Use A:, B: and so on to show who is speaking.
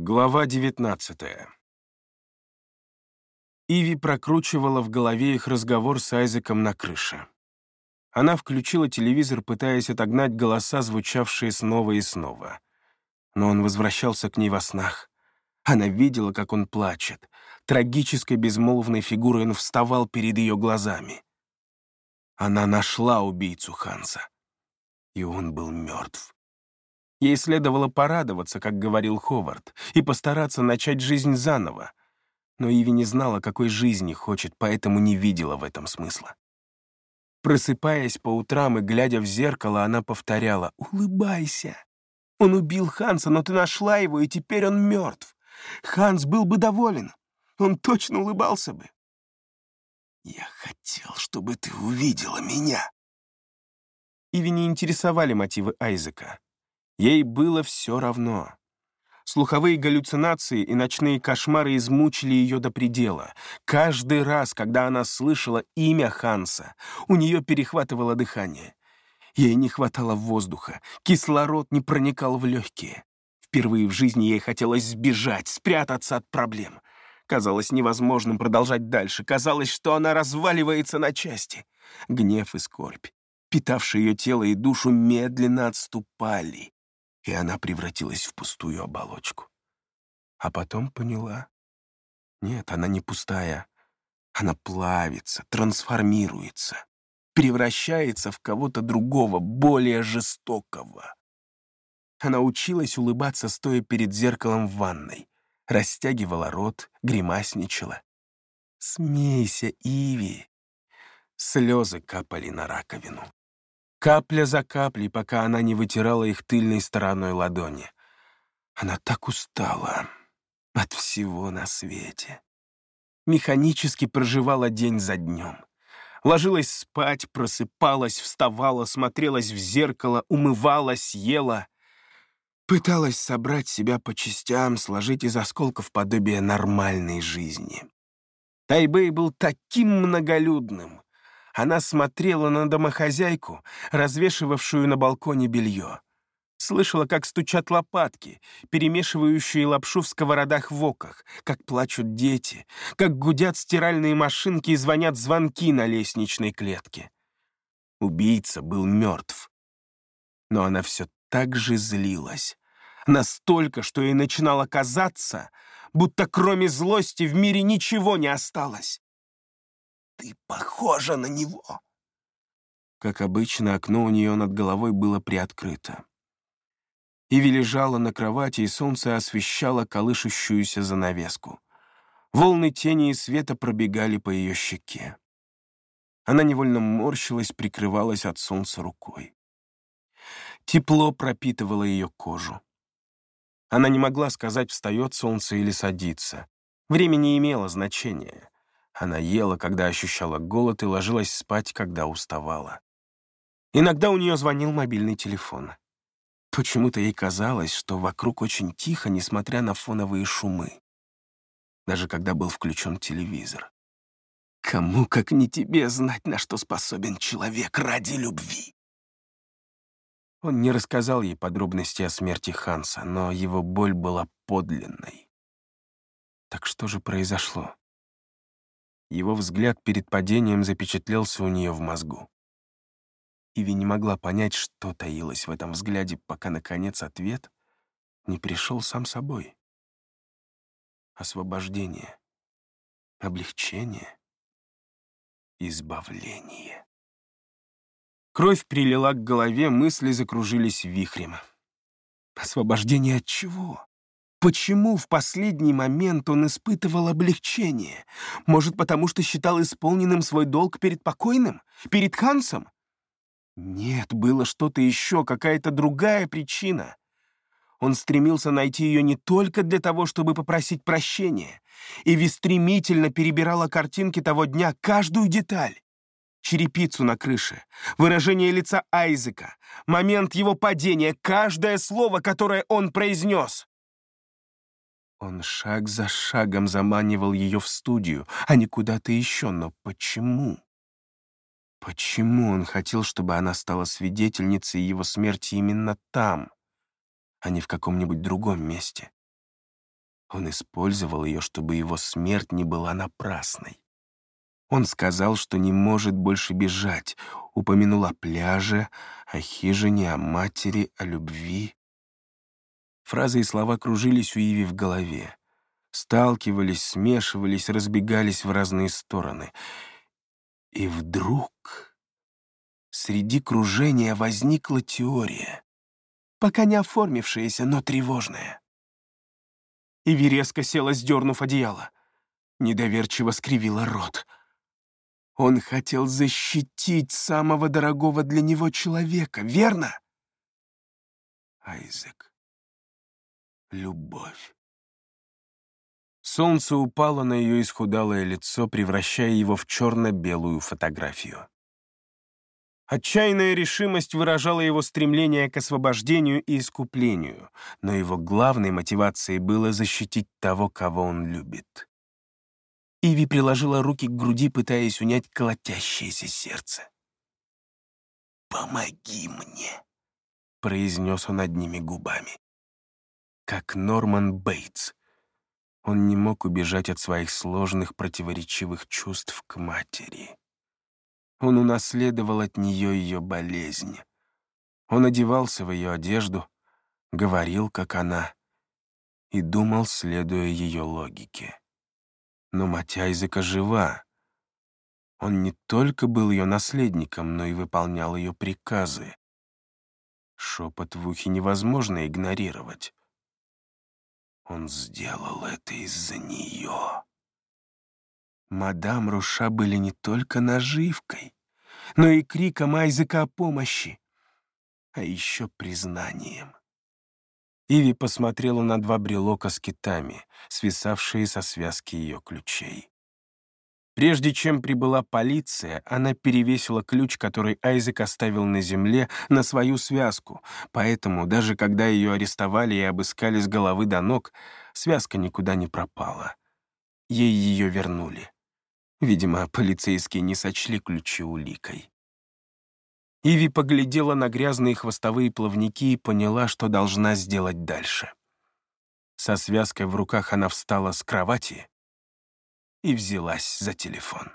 A: Глава 19 Иви прокручивала в голове их разговор с Айзеком на крыше. Она включила телевизор, пытаясь отогнать голоса, звучавшие снова и снова. Но он возвращался к ней во снах. Она видела, как он плачет. Трагической безмолвной фигурой он вставал перед ее глазами. Она нашла убийцу Ханса. И он был мертв. Ей следовало порадоваться, как говорил Ховард, и постараться начать жизнь заново. Но Иви не знала, какой жизни хочет, поэтому не видела в этом смысла. Просыпаясь по утрам и глядя в зеркало, она повторяла «Улыбайся! Он убил Ханса, но ты нашла его, и теперь он мертв. Ханс был бы доволен. Он точно улыбался бы». «Я хотел, чтобы ты увидела меня». Иви не интересовали мотивы Айзека. Ей было все равно. Слуховые галлюцинации и ночные кошмары измучили ее до предела. Каждый раз, когда она слышала имя Ханса, у нее перехватывало дыхание. Ей не хватало воздуха, кислород не проникал в легкие. Впервые в жизни ей хотелось сбежать, спрятаться от проблем. Казалось невозможным продолжать дальше. Казалось, что она разваливается на части. Гнев и скорбь, питавшие ее тело и душу, медленно отступали и она превратилась в пустую оболочку. А потом поняла. Нет, она не пустая. Она плавится, трансформируется, превращается в кого-то другого, более жестокого. Она училась улыбаться, стоя перед зеркалом в ванной, растягивала рот, гримасничала. «Смейся, Иви!» Слезы капали на раковину капля за каплей, пока она не вытирала их тыльной стороной ладони. Она так устала от всего на свете. Механически проживала день за днем. Ложилась спать, просыпалась, вставала, смотрелась в зеркало, умывалась, ела. Пыталась собрать себя по частям, сложить из осколков подобие нормальной жизни. Тайбэй был таким многолюдным, она смотрела на домохозяйку, развешивавшую на балконе белье. Слышала, как стучат лопатки, перемешивающие лапшу в сковородах в оках, как плачут дети, как гудят стиральные машинки и звонят звонки на лестничной клетке. Убийца был мертв. Но она все так же злилась. Настолько, что ей начинало казаться, будто кроме злости в мире ничего не осталось. Ты похожа на него!» Как обычно, окно у нее над головой было приоткрыто. Иви лежала на кровати, и солнце освещало колышущуюся занавеску. Волны тени и света пробегали по ее щеке. Она невольно морщилась, прикрывалась от солнца рукой. Тепло пропитывало ее кожу. Она не могла сказать, встает солнце или садится. Время не имело значения. Она ела, когда ощущала голод, и ложилась спать, когда уставала. Иногда у нее звонил мобильный телефон. Почему-то ей казалось, что вокруг очень тихо, несмотря на фоновые шумы. Даже когда был включен телевизор. Кому, как не тебе, знать, на что способен человек ради любви? Он не рассказал ей подробности о смерти Ханса, но его боль была подлинной. Так что же произошло? Его взгляд перед падением запечатлелся у нее в мозгу. Иви не могла понять, что таилось в этом взгляде, пока, наконец, ответ не пришел сам собой. Освобождение, облегчение, избавление. Кровь прилила к голове, мысли закружились вихрем. Освобождение от чего? Почему в последний момент он испытывал облегчение? Может, потому что считал исполненным свой долг перед покойным? Перед Хансом? Нет, было что-то еще, какая-то другая причина. Он стремился найти ее не только для того, чтобы попросить прощения. Иви стремительно перебирала картинки того дня, каждую деталь. Черепицу на крыше, выражение лица Айзека, момент его падения, каждое слово, которое он произнес. Он шаг за шагом заманивал ее в студию, а не куда-то еще. Но почему? Почему он хотел, чтобы она стала свидетельницей его смерти именно там, а не в каком-нибудь другом месте? Он использовал ее, чтобы его смерть не была напрасной. Он сказал, что не может больше бежать, упомянул о пляже, о хижине, о матери, о любви. Фразы и слова кружились у Иви в голове. Сталкивались, смешивались, разбегались в разные стороны. И вдруг среди кружения возникла теория, пока не оформившаяся, но тревожная. Иви резко села, сдернув одеяло. Недоверчиво скривила рот — он хотел защитить самого дорогого для него человека, верно? Айзек. Любовь. Солнце упало на ее исхудалое лицо, превращая его в черно-белую фотографию. Отчаянная решимость выражала его стремление к освобождению и искуплению, но его главной мотивацией было защитить того, кого он любит. Иви приложила руки к груди, пытаясь унять колотящееся сердце. «Помоги мне», — произнес он одними губами. Как Норман Бейтс. Он не мог убежать от своих сложных противоречивых чувств к матери. Он унаследовал от нее ее болезнь. Он одевался в ее одежду, говорил, как она, и думал, следуя ее логике. Но мать Айзека жива. Он не только был ее наследником, но и выполнял ее приказы. Шепот в ухе невозможно игнорировать. Он сделал это из-за нее. Мадам Руша были не только наживкой, но и криком Айзека о помощи, а еще признанием. Иви посмотрела на два брелока с китами, свисавшие со связки ее ключей. Прежде чем прибыла полиция, она перевесила ключ, который Айзек оставил на земле, на свою связку, поэтому даже когда ее арестовали и обыскали с головы до ног, связка никуда не пропала. Ей ее вернули. Видимо, полицейские не сочли ключи уликой. Иви поглядела на грязные хвостовые плавники и поняла, что должна сделать дальше. Со связкой в руках она встала с кровати и взялась за телефон.